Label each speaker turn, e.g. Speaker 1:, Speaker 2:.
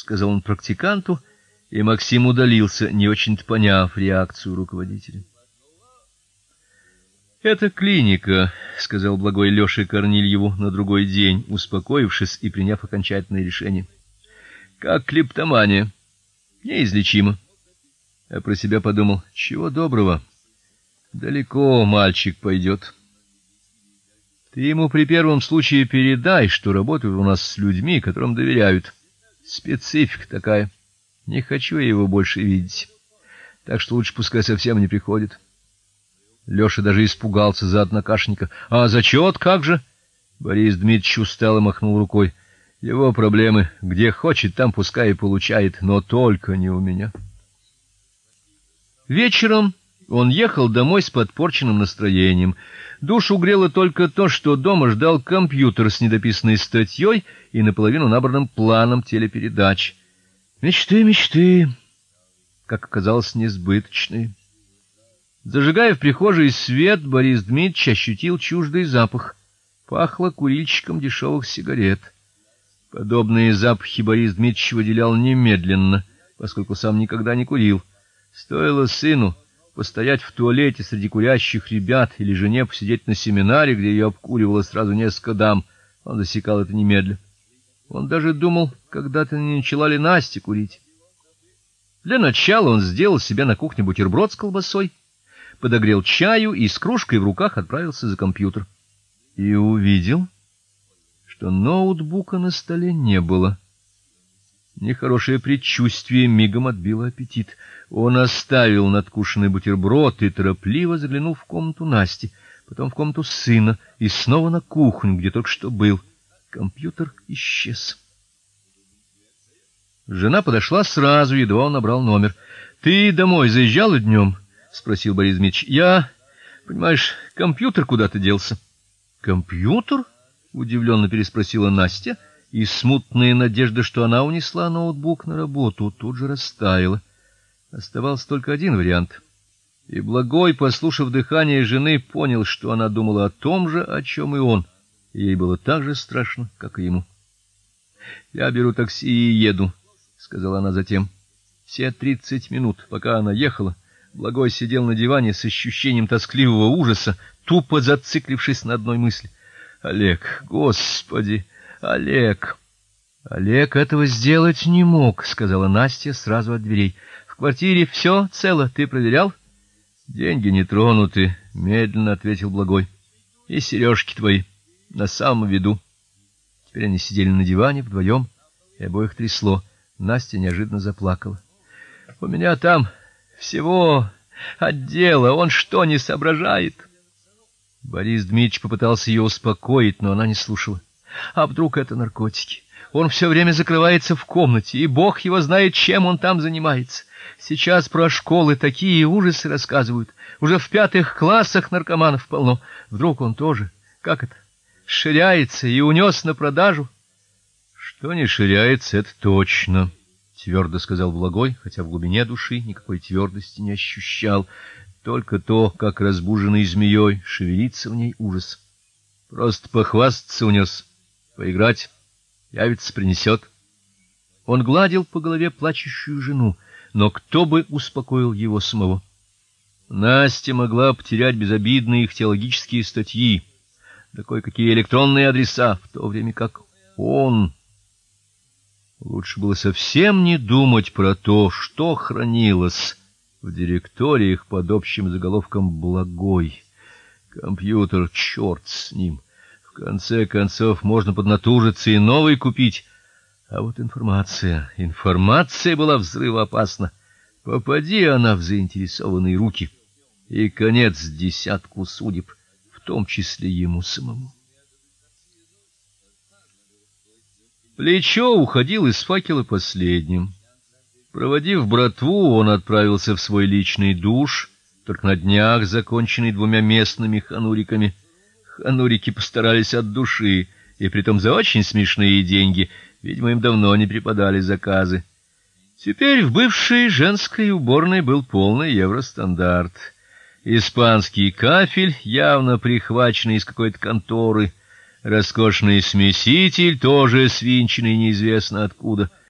Speaker 1: сказал он практиканту, и Максим удалился, не очень-то поняв реакцию руководителя. Это клиника, сказал благой Лёше Корнильеву на другой день, успокоившись и приняв окончательное решение. Как клептомания, неизлечимо. А про себя подумал: чего доброго, далеко мальчик пойдет. Ты ему при первом случае передай, что работают у нас с людьми, которым доверяют. Специфика такая. Не хочу я его больше видеть. Так что лучше пускай совсем не приходит. Лёша даже испугался за однокашника. А зачёт как же? Борис Дмитриевич устало махнул рукой. Его проблемы, где хочет, там пускай и получает, но только не у меня. Вечером он ехал домой с подпорченным настроением. Душу грело только то, что дома ждал компьютер с недописанной статьей и наполовину набранным планом телепередач. Мечты, мечты, как оказалось, несбыточные. Зажигая в прихожей свет, Борис Дмитриевич ощутил чуждый запах. Пахло курильщиком дешевых сигарет. Подобные запахи Борис Дмитриевич выделял немедленно, поскольку сам никогда не курил. Стоило сыну постоять в туалете среди курящих ребят или жене посидеть на семинаре, где ее обкуривало сразу несколько дам, он засекал это немедленно. Он даже думал, когда-то не начала ли Настя курить. Для начала он сделал себе на кухне бутерброд с колбасой, подогрел чаю и с кружкой в руках отправился за компьютер. И увидел, что ноутбука на столе не было. Нехорошее предчувствие мигом отбило аппетит. Он оставил надкушенный бутерброд и торопливо заглянул в комнату Насти, потом в комнату сына и снова на кухню, где только что был. Компьютер исчез. Жена подошла сразу, едва он набрал номер. Ты домой заезжал днем?» — спросил Борис Дмитриевич. Я, понимаешь, компьютер куда-то делся. Компьютер? удивленно переспросила Настя и смутная надежда, что она унесла ноутбук на работу, тут же растаяла. Оставался только один вариант. И Благой, послушав дыхание жены, понял, что она думала о том же, о чем и он. Ей было так же страшно, как и ему. Я беру такси и еду, сказала она затем. Все тридцать минут, пока она ехала, Благой сидел на диване с ощущением тоскливого ужаса, тупо зациклившись на одной мысли. Олег, господи, Олег. Олег этого сделать не мог, сказала Настя сразу от дверей. В квартире все цело, ты проверял? Деньги не тронуты, медленно ответил Благой. И сережки твои на самом виду. Теперь они сидели на диване вдвоем, и обоих трясло. Настя неожиданно заплакала. У меня там всего отдела, он что, не соображает? Борис Дмитрич попытался ее успокоить, но она не слушала. А вдруг это наркотики? Он все время закрывается в комнате, и бог его знает, чем он там занимается. Сейчас про школы такие ужасы рассказывают. Уже в пятых классах наркоманов полно. Вдруг он тоже, как это, ширяется и унес на продажу? Что не ширяется, это точно, твердо сказал Благой, хотя в глубине души никакой твердости не ощущал, только то, как разбуженный змеей шевелится в ней ужас. Просто похвастаться унес, поиграть, явится принесет. Он гладил по голове плачущую жену, но кто бы успокоил его самого? Настя могла потерять безобидные их теологические статьи, да кое-какие электронные адреса, в то время как он Лучше было совсем не думать про то, что хранилось в директориях под общим заголовком Благой. Компьютер черт с ним. В конце концов можно поднатужиться и новый купить. А вот информация, информация была взрывоопасна. Попади она в заинтересованные руки, и конец десятку судеб, в том числе ему самому. Плечо уходил из факела последним. Проводив братву, он отправился в свой личный душ, только на днях законченный двумя местными хануриками. Ханурики постарались от души, и притом за очень смешные деньги, видимо, им давно не преподали заказы. Теперь в бывшей женской уборной был полный евростандарт. Испанский кафель, явно прихваченный из какой-то конторы, Роскошный смеситель, тоже свинченный неизвестно откуда.